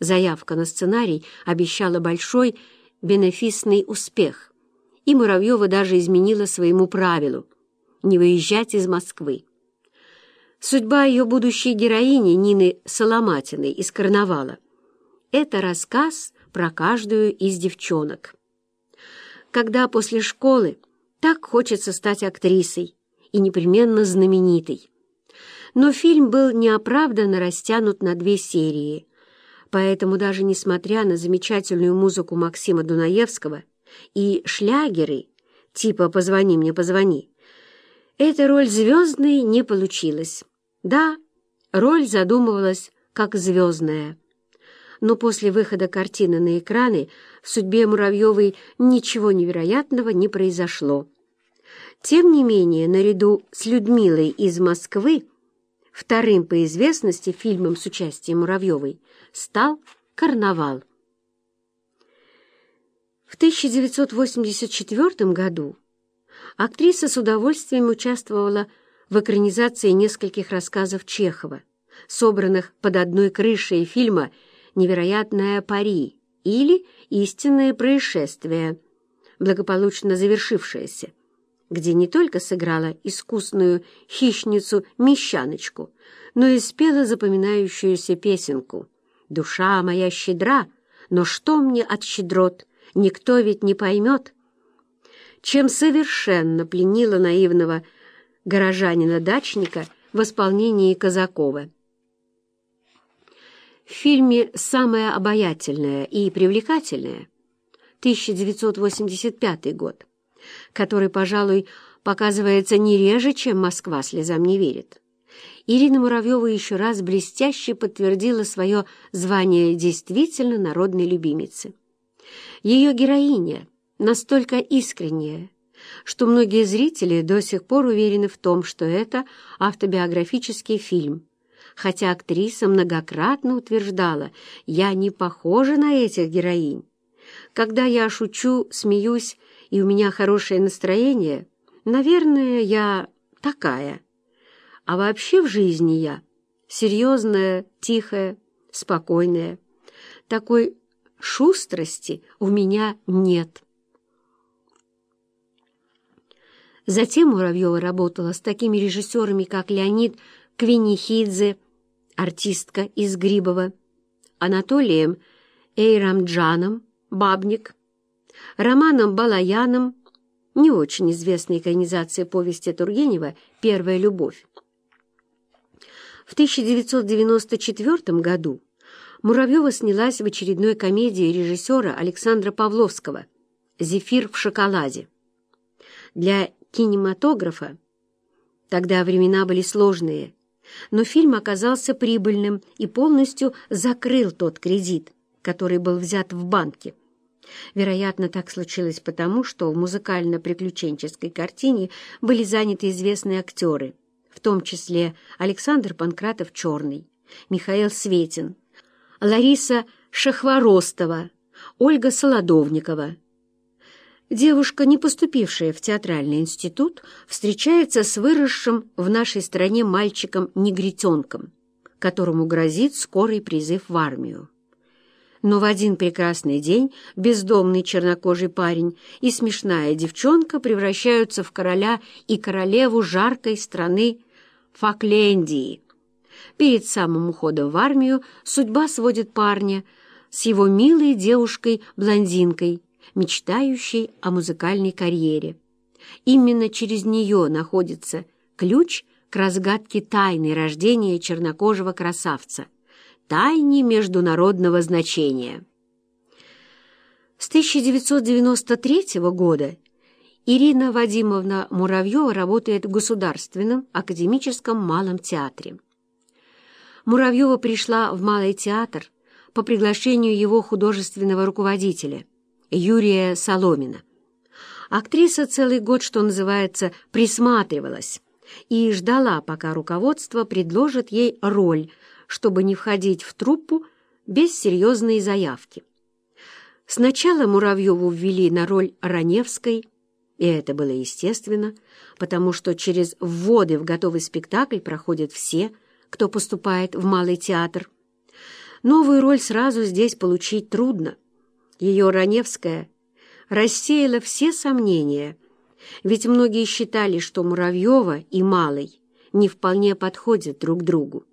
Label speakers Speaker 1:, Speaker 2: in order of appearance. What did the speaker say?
Speaker 1: Заявка на сценарий обещала большой бенефисный успех, и Муравьева даже изменила своему правилу — не выезжать из Москвы. Судьба ее будущей героини Нины Соломатиной из «Карнавала» — это рассказ про каждую из девчонок. Когда после школы так хочется стать актрисой и непременно знаменитой. Но фильм был неоправданно растянут на две серии, поэтому даже несмотря на замечательную музыку Максима Дунаевского и шлягеры типа «Позвони мне, позвони», эта роль звездной не получилась. Да, роль задумывалась как звездная. Но после выхода картины на экраны в судьбе Муравьевой ничего невероятного не произошло. Тем не менее, наряду с Людмилой из Москвы вторым по известности фильмом с участием Муравьевой стал «Карнавал». В 1984 году актриса с удовольствием участвовала в экранизации нескольких рассказов Чехова, собранных под одной крышей фильма «Невероятная пари» или «Истинное происшествие», благополучно завершившееся, где не только сыграла искусную хищницу-мещаночку, но и спела запоминающуюся песенку «Душа моя щедра, но что мне от щедрот, никто ведь не поймет», чем совершенно пленила наивного горожанина-дачника в исполнении Казакова. В фильме «Самое обаятельное и привлекательное» 1985 год, который, пожалуй, показывается не реже, чем «Москва слезам не верит». Ирина Муравьева еще раз блестяще подтвердила свое звание действительно народной любимицы. Ее героиня настолько искренняя, что многие зрители до сих пор уверены в том, что это автобиографический фильм, хотя актриса многократно утверждала «я не похожа на этих героинь». Когда я шучу, смеюсь, и у меня хорошее настроение, наверное, я такая. А вообще в жизни я серьезная, тихая, спокойная. Такой шустрости у меня нет». Затем Муравьева работала с такими режиссерами, как Леонид Квинихидзе, артистка из Грибова, Анатолием Эйрамджаном, Бабник, Романом Балаяном, не очень известной экранизации повести Тургенева «Первая любовь». В 1994 году Муравьева снялась в очередной комедии режиссера Александра Павловского «Зефир в шоколаде». Для кинематографа. Тогда времена были сложные, но фильм оказался прибыльным и полностью закрыл тот кредит, который был взят в банке. Вероятно, так случилось потому, что в музыкально-приключенческой картине были заняты известные актеры, в том числе Александр Панкратов-Черный, Михаил Светин, Лариса Шахворостова, Ольга Солодовникова, Девушка, не поступившая в театральный институт, встречается с выросшим в нашей стране мальчиком-негритенком, которому грозит скорый призыв в армию. Но в один прекрасный день бездомный чернокожий парень и смешная девчонка превращаются в короля и королеву жаркой страны Факлендии. Перед самым уходом в армию судьба сводит парня с его милой девушкой-блондинкой, мечтающей о музыкальной карьере. Именно через нее находится ключ к разгадке тайны рождения чернокожего красавца, тайне международного значения. С 1993 года Ирина Вадимовна Муравьева работает в Государственном академическом малом театре. Муравьева пришла в Малый театр по приглашению его художественного руководителя – Юрия Соломина. Актриса целый год, что называется, присматривалась и ждала, пока руководство предложит ей роль, чтобы не входить в труппу без серьезной заявки. Сначала Муравьеву ввели на роль Раневской, и это было естественно, потому что через вводы в готовый спектакль проходят все, кто поступает в Малый театр. Новую роль сразу здесь получить трудно. Ее Раневская рассеяла все сомнения, ведь многие считали, что Муравьева и Малый не вполне подходят друг другу.